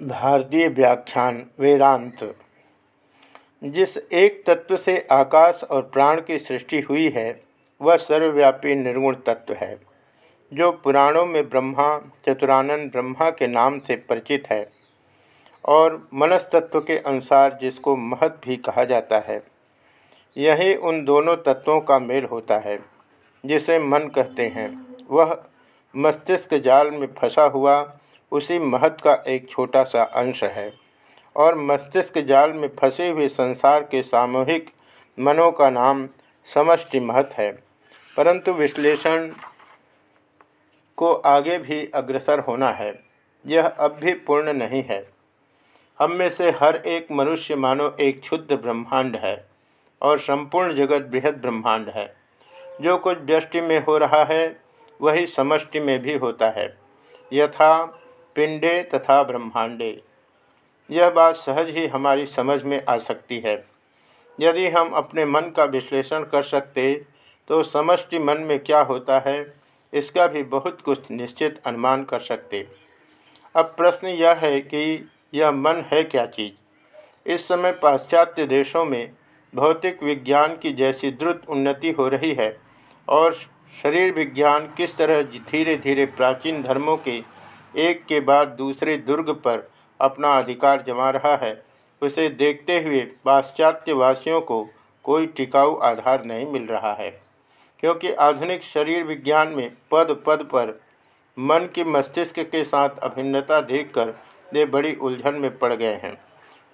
भारतीय व्याख्यान वेदांत। जिस एक तत्व से आकाश और प्राण की सृष्टि हुई है, वह सर्वव्यापी निर्गुण तत्व है, जो पुराणों में ब्रह्मा, चतुरानंद ब्रह्मा के नाम से परिचित है और मनस्तत्व के अनुसार जिसको महत भी कहा जाता है। यही उन दोनों तत्वों का मेल होता है, जिसे मन कहते हैं। वह मस्तिष्क जाल में फंसा हुआ उसी महत का एक छोटा सा अंश है। और मस्तिष्क जाल में फंसे हुए संसार के सामूहिक मनों का नाम समष्टि महत है। परंतु विश्लेषण को आगे भी अग्रसर होना है। यह अब भी पूर्ण नहीं है। हम में से हर एक मनुष्य मानो एक क्षुद्र ब्रह्मांड है और संपूर्ण जगत बृहद ब्रह्मांड है। जो कुछ व्यष्टि में हो रहा है, वही समष्टि में भी होता है। यथा पिंडे तथा ब्रह्मांडे। यह बात सहज ही हमारी समझ में आ सकती है। यदि हम अपने मन का विश्लेषण कर सकते तो समष्टि मन में क्या होता है, इसका भी बहुत कुछ निश्चित अनुमान कर सकते। अब प्रश्न यह है कि यह मन है क्या चीज़? इस समय पाश्चात्य देशों में भौतिक विज्ञान की जैसी द्रुत उन्नति हो रही है, और शरीर विज्ञान किस तरह धीरे धीरे प्राचीन धर्मों के एक के बाद दूसरे दुर्ग पर अपना अधिकार जमा रहा है। उसे देखते हुए पाश्चात्यवासियों को कोई टिकाऊ आधार नहीं मिल रहा है, क्योंकि आधुनिक शरीर विज्ञान में पद पद पर मन की मस्तिष्क के साथ अभिन्नता देखकर वे बड़ी उलझन में पड़ गए हैं।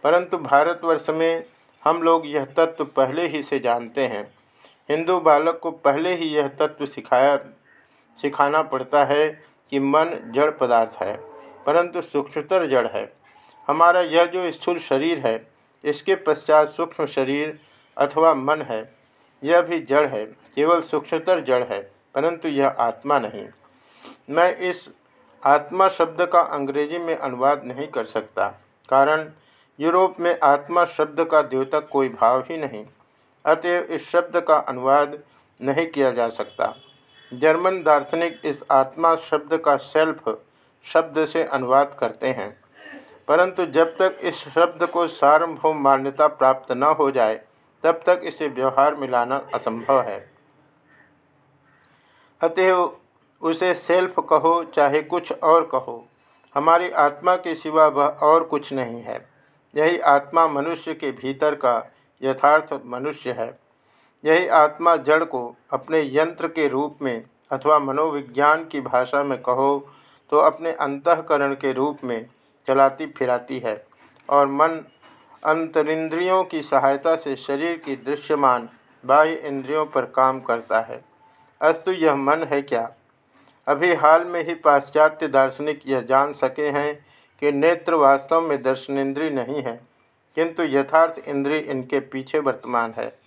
परंतु भारतवर्ष में हम लोग यह तत्व पहले ही से जानते हैं। हिंदू बालक को पहले ही यह तत्व सिखाया, सिखाना पड़ता है कि मन जड़ पदार्थ है, परंतु सूक्ष्मतर जड़ है। हमारा यह जो स्थूल शरीर है, इसके पश्चात सूक्ष्म शरीर अथवा मन है, यह भी जड़ है, केवल सूक्ष्मतर जड़ है, परंतु यह आत्मा नहीं। मैं इस आत्मा शब्द का अंग्रेज़ी में अनुवाद नहीं कर सकता, कारण यूरोप में आत्मा शब्द का द्योतक कोई भाव ही नहीं, अतएव इस शब्द का अनुवाद नहीं किया जा सकता। जर्मन दार्शनिक इस आत्मा शब्द का सेल्फ शब्द से अनुवाद करते हैं। परंतु जब तक इस शब्द को सार्वभौम मान्यता प्राप्त न हो जाए, तब तक इसे व्यवहार में लाना असंभव है। अतएव उसे सेल्फ कहो, चाहे कुछ और कहो। हमारी आत्मा के सिवा वह और कुछ नहीं है। यही आत्मा मनुष्य के भीतर का यथार्थ मनुष्य है। यही आत्मा जड़ को अपने यंत्र के रूप में अथवा मनोविज्ञान की भाषा में कहो तो अपने अंतकरण के रूप में चलाती फिराती है और मन अंतरिंद्रियों की सहायता से शरीर की दृश्यमान बाह्य इंद्रियों पर काम करता है। अस्तु, यह मन है क्या? अभी हाल में ही पाश्चात्य दार्शनिक यह जान सके हैं कि नेत्र वास्तव में दर्शनेन्द्रिय नहीं है, किंतु यथार्थ इंद्रिय इनके पीछे वर्तमान है।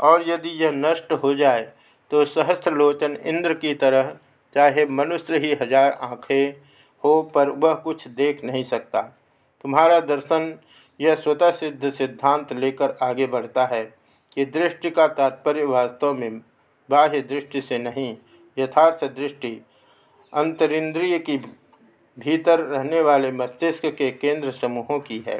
और यदि यह नष्ट हो जाए तो सहस्त्रलोचन इंद्र की तरह चाहे मनुष्य ही हज़ार आँखें हो, पर वह कुछ देख नहीं सकता। तुम्हारा दर्शन यह स्वतः सिद्ध सिद्धांत लेकर आगे बढ़ता है कि दृष्टि का तात्पर्य वास्तव में बाह्य दृष्टि से नहीं, यथार्थ दृष्टि अंतरिंद्रिय की भीतर रहने वाले मस्तिष्क के केंद्र समूहों की है।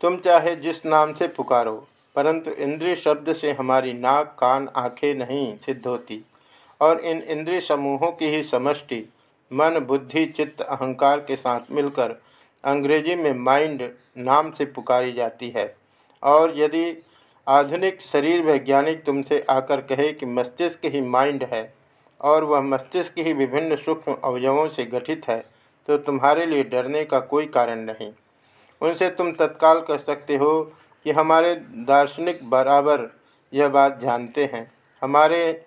तुम चाहे जिस नाम से पुकारो परंतु इंद्रिय शब्द से हमारी नाक, कान, आँखें नहीं सिद्ध होती और इन इंद्रिय समूहों की ही समष्टि, मन, बुद्धि, चित्त, अहंकार के साथ मिलकर अंग्रेज़ी में माइंड नाम से पुकारी जाती है। और यदि आधुनिक शरीर वैज्ञानिक तुमसे आकर कहे कि मस्तिष्क ही माइंड है और वह मस्तिष्क ही विभिन्न सूक्ष्म अवयवों से गठित है तो तुम्हारे लिए डरने का कोई कारण नहीं। उनसे तुम तत्काल कह सकते हो कि हमारे दार्शनिक बराबर यह बात जानते हैं। हमारे,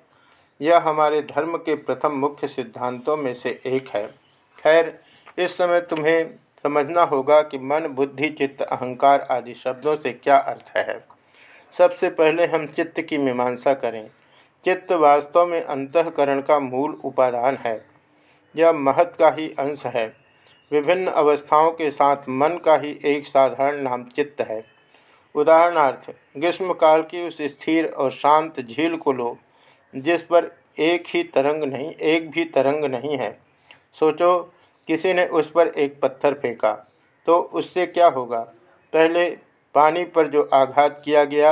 यह हमारे धर्म के प्रथम मुख्य सिद्धांतों में से एक है। खैर, इस समय तुम्हें समझना होगा कि मन, बुद्धि, चित्त, अहंकार आदि शब्दों से क्या अर्थ है। सबसे पहले हम चित्त की मीमांसा करें। चित्त वास्तव में अंतकरण का मूल उपादान है। यह महत का ही अंश है। विभिन्न अवस्थाओं के साथ मन का ही एक साधारण नाम चित्त है। उदाहरणार्थ, ग्रीष्मकाल की उस स्थिर और शांत झील को लो, जिस पर एक ही तरंग नहीं, एक भी तरंग नहीं है। सोचो, किसी ने उस पर एक पत्थर फेंका तो उससे क्या होगा? पहले पानी पर जो आघात किया गया,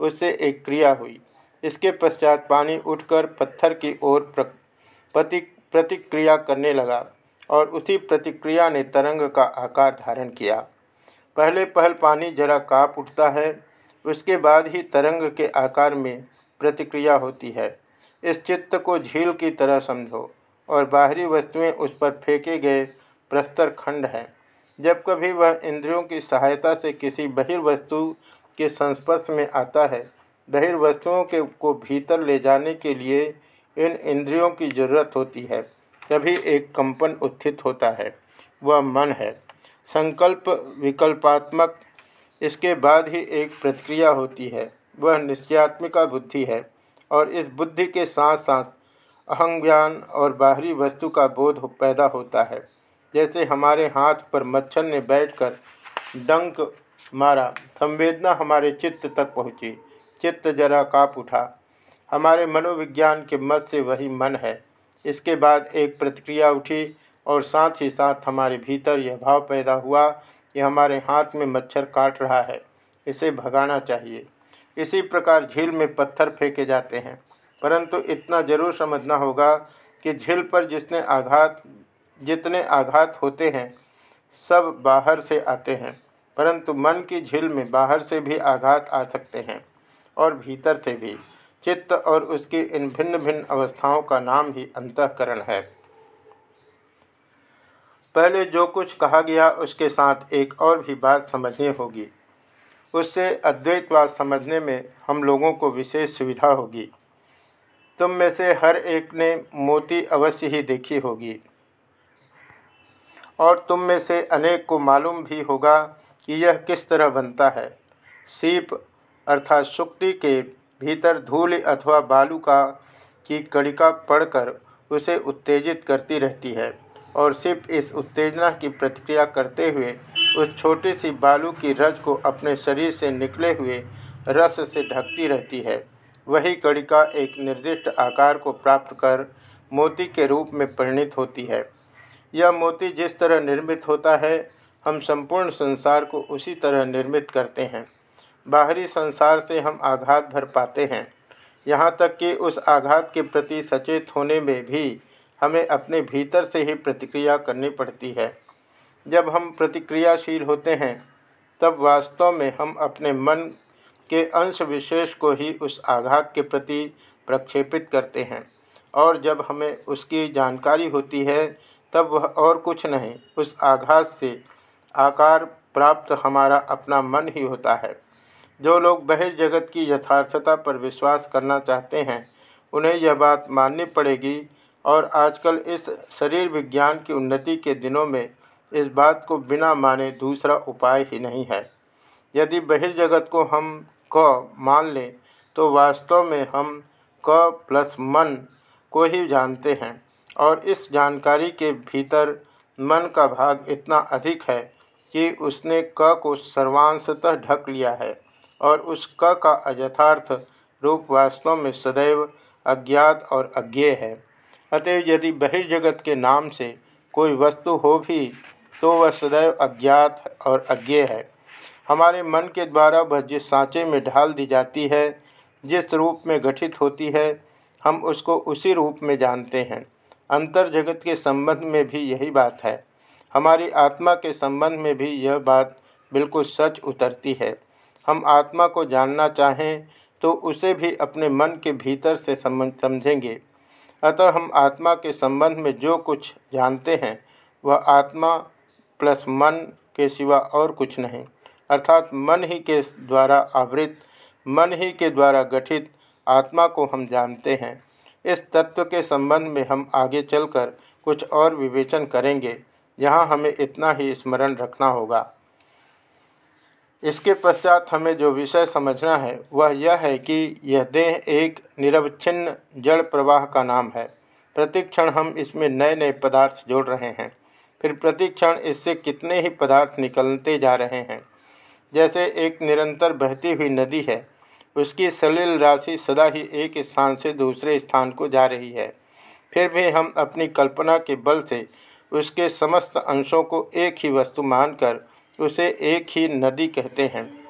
उससे एक क्रिया हुई। इसके पश्चात पानी उठकर पत्थर की ओर प्रति, प्रतिक्रिया करने लगा, और उसी प्रतिक्रिया ने तरंग का आकार धारण किया। पहले पहल पानी जरा काप उठता है, उसके बाद ही तरंग के आकार में प्रतिक्रिया होती है। इस चित्त को झील की तरह समझो और बाहरी वस्तुएँ उस पर फेंके गए प्रस्तर खंड हैं। जब कभी वह इंद्रियों की सहायता से किसी बहिर्वस्तु के संस्पर्श में आता है बहिर्वस्तुओं के को भीतर ले जाने के लिए इन इंद्रियों की ज़रूरत होती है, तभी एक कंपन उत्थित होता है। वह मन है। संकल्प विकल्पात्मक। इसके बाद ही एक प्रतिक्रिया होती है। वह निश्चयात्मिका बुद्धि है और इस बुद्धि के साथ साथ अहंज्ञान और बाहरी वस्तु का बोध पैदा होता है। जैसे हमारे हाथ पर मच्छर ने बैठकर डंक मारा, संवेदना हमारे चित्त तक पहुँची। चित्त जरा काप उठा। हमारे मनोविज्ञान के मत से वही मन है। इसके बाद एक प्रतिक्रिया उठी और साथ ही साथ हमारे भीतर यह भाव पैदा हुआ कि हमारे हाथ में मच्छर काट रहा है। इसे भगाना चाहिए। इसी प्रकार झील में पत्थर फेंके जाते हैं। परंतु इतना ज़रूर समझना होगा कि झील पर जिसने आघात, जितने आघात होते हैं, सब बाहर से आते हैं। परंतु मन की झील में बाहर से भी आघात आ सकते हैं और भीतर से भी। चित्त और उसकी इन भिन्न भिन्न अवस्थाओं का नाम ही अंतकरण है। पहले जो कुछ कहा गया, उसके साथ एक और भी बात समझनी होगी। उससे अद्वैतवाद समझने में हम लोगों को विशेष सुविधा होगी। तुम में से हर एक ने मोती अवश्य ही देखी होगी। और तुम में से अनेक को मालूम भी होगा कि यह किस तरह बनता है। सीप अर्थात शुक्ति के भीतर धूल अथवा बालू का की कड़िका पड़कर उसे उत्तेजित करती रहती है। और सिर्फ़ इस उत्तेजना की प्रतिक्रिया करते हुए, उस छोटी सी बालू की रज को अपने शरीर से निकले हुए रस से ढकती रहती है। वही कड़िका एक निर्दिष्ट आकार को प्राप्त कर मोती के रूप में परिणित होती है। यह मोती जिस तरह निर्मित होता है, हम संपूर्ण संसार को उसी तरह निर्मित करते हैं। बाहरी संसार से हम आघात भर पाते हैं। यहाँ तक कि उस आघात के प्रति सचेत होने में भी हमें अपने भीतर से ही प्रतिक्रिया करनी पड़ती है। जब हम प्रतिक्रियाशील होते हैं, तब वास्तव में हम अपने मन के अंश विशेष को ही उस आघात के प्रति प्रक्षेपित करते हैं। और जब हमें उसकी जानकारी होती है, तब वह और कुछ नहीं, उस आघात से आकार प्राप्त हमारा अपना मन ही होता है। जो लोग बहिर्जगत की यथार्थता पर विश्वास करना चाहते हैं, उन्हें यह बात माननी पड़ेगी और आजकल इस शरीर विज्ञान की उन्नति के दिनों में इस बात को बिना माने दूसरा उपाय ही नहीं है। यदि बहिर्जगत को हम क मान लें तो वास्तव में हम क प्लस मन को ही जानते हैं और इस जानकारी के भीतर मन का भाग इतना अधिक है कि उसने क को सर्वांशतः ढक लिया है और उस क का अयथार्थ रूप वास्तव में सदैव अज्ञात और अज्ञेय है। अतएव यदि बहिर्जगत के नाम से कोई वस्तु हो भी तो वह सदैव अज्ञात और अज्ञेय है। हमारे मन के द्वारा वह जिस सांचे में ढाल दी जाती है, जिस रूप में गठित होती है, हम उसको उसी रूप में जानते हैं। अंतर जगत के संबंध में भी यही बात है। हमारी आत्मा के संबंध में भी यह बात बिल्कुल सच उतरती है। हम आत्मा को जानना चाहें तो उसे भी अपने मन के भीतर से समझेंगे। अतः हम आत्मा के संबंध में जो कुछ जानते हैं, वह आत्मा प्लस मन के सिवा और कुछ नहीं। अर्थात मन ही के द्वारा आवृत, मन ही के द्वारा गठित आत्मा को हम जानते हैं। इस तत्व के संबंध में हम आगे चलकर कुछ और विवेचन करेंगे। यहाँ हमें इतना ही स्मरण रखना होगा। इसके पश्चात हमें जो विषय समझना है, वह यह है कि यह देह एक निरवच्छिन्न जड़ प्रवाह का नाम है। प्रतिक्षण हम इसमें नए नए पदार्थ जोड़ रहे हैं। फिर प्रतिक्षण इससे कितने ही पदार्थ निकलते जा रहे हैं। जैसे एक निरंतर बहती हुई नदी है, उसकी सलिल राशि सदा ही एक स्थान से दूसरे स्थान को जा रही है। फिर भी हम अपनी कल्पना के बल से उसके समस्त अंशों को एक ही वस्तु मानकर उसे एक ही नदी कहते हैं।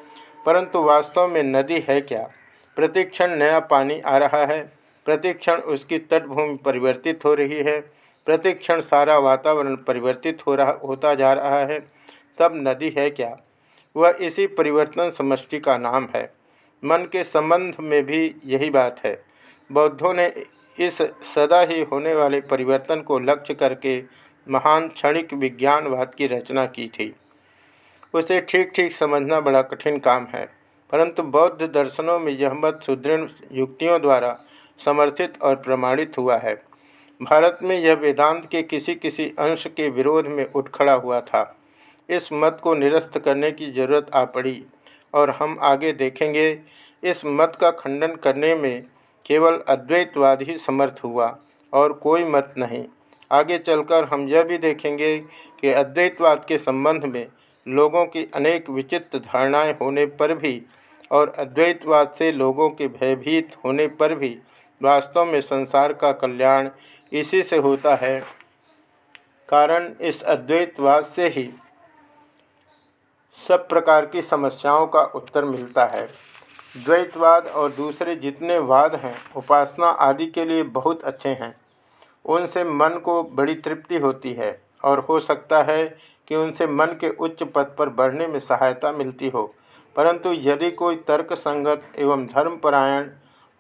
परंतु वास्तव में नदी है क्या? प्रतिक्षण नया पानी आ रहा है। प्रतिक्षण उसकी तटभूमि परिवर्तित हो रही है। प्रतिक्षण सारा वातावरण परिवर्तित हो रहा, होता जा रहा है। तब नदी है क्या? वह इसी परिवर्तन समष्टि का नाम है। मन के संबंध में भी यही बात है। बौद्धों ने इस सदा ही होने वाले परिवर्तन को लक्ष्य करके महान क्षणिक विज्ञानवाद की रचना की थी। उसे ठीक ठीक समझना बड़ा कठिन काम है। परंतु बौद्ध दर्शनों में यह मत सुदृढ़ युक्तियों द्वारा समर्थित और प्रमाणित हुआ है। भारत में यह वेदांत के किसी किसी अंश के विरोध में उठ खड़ा हुआ था। इस मत को निरस्त करने की ज़रूरत आ पड़ी और हम आगे देखेंगे, इस मत का खंडन करने में केवल अद्वैतवाद ही समर्थ हुआ और कोई मत नहीं। आगे चलकर हम यह भी देखेंगे कि अद्वैतवाद के संबंध में लोगों की अनेक विचित्र धारणाएँ होने पर भी और अद्वैतवाद से लोगों के भयभीत होने पर भी वास्तव में संसार का कल्याण इसी से होता है। कारण इस अद्वैतवाद से ही सब प्रकार की समस्याओं का उत्तर मिलता है। द्वैतवाद और दूसरे जितने वाद हैं, उपासना आदि के लिए बहुत अच्छे हैं। उनसे मन को बड़ी तृप्ति होती है और हो सकता है कि उनसे मन के उच्च पद पर बढ़ने में सहायता मिलती हो। परंतु यदि कोई तर्क संगत एवं धर्मपरायण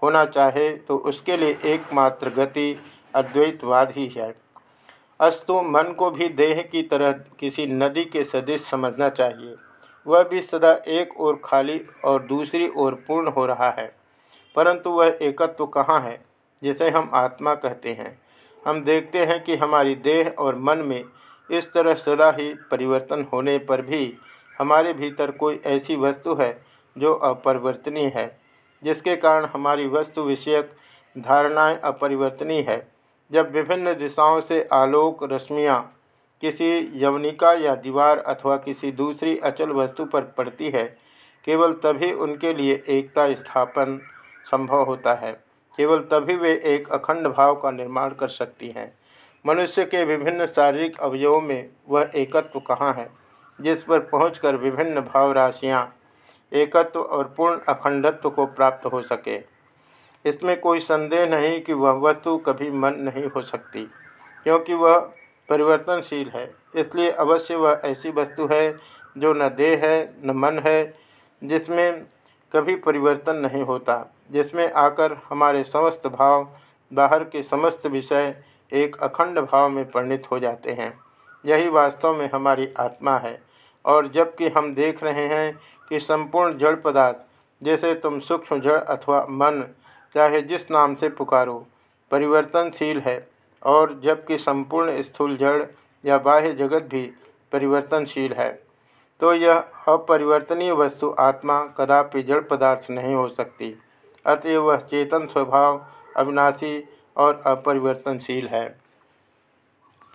होना चाहे तो उसके लिए एकमात्र गति अद्वैतवाद ही है। अस्तु, मन को भी देह की तरह किसी नदी के सदृश समझना चाहिए। वह भी सदा एक ओर खाली और दूसरी ओर पूर्ण हो रहा है। परंतु वह एकत्व तो कहाँ है, जिसे हम आत्मा कहते हैं? हम देखते हैं कि हमारी देह और मन में इस तरह सदा ही परिवर्तन होने पर भी हमारे भीतर कोई ऐसी वस्तु है जो अपरिवर्तनीय है, जिसके कारण हमारी वस्तु विषयक धारणाएँ अपरिवर्तनीय है। जब विभिन्न दिशाओं से आलोक रश्मियाँ किसी यवनिका या दीवार अथवा किसी दूसरी अचल वस्तु पर पड़ती है, केवल तभी उनके लिए एकता स्थापन संभव होता है। केवल तभी वे एक अखंड भाव का निर्माण कर सकती हैं। मनुष्य के विभिन्न शारीरिक अवयवों में वह एकत्व कहाँ है, जिस पर पहुंचकर विभिन्न भाव राशियाँ, एकत्व और पूर्ण अखंडत्व को प्राप्त हो सके। इसमें कोई संदेह नहीं कि वह वस्तु कभी मन नहीं हो सकती, क्योंकि वह परिवर्तनशील है। इसलिए अवश्य वह ऐसी वस्तु है जो न देह है, न मन है, जिसमें कभी परिवर्तन नहीं होता, जिसमें आकर हमारे समस्त भाव, बाहर के समस्त विषय एक अखंड भाव में परिणित हो जाते हैं। यही वास्तव में हमारी आत्मा है। और जबकि हम देख रहे हैं कि संपूर्ण जड़ पदार्थ, जैसे तुम सूक्ष्म जड़ अथवा मन, चाहे जिस नाम से पुकारो, परिवर्तनशील है। और जबकि संपूर्ण स्थूल जड़ या बाह्य जगत भी परिवर्तनशील है। तो यह अपरिवर्तनीय वस्तु आत्मा कदापि जड़ पदार्थ नहीं हो सकती। अतएव वह चेतन स्वभाव, अविनाशी और अपरिवर्तनशील है।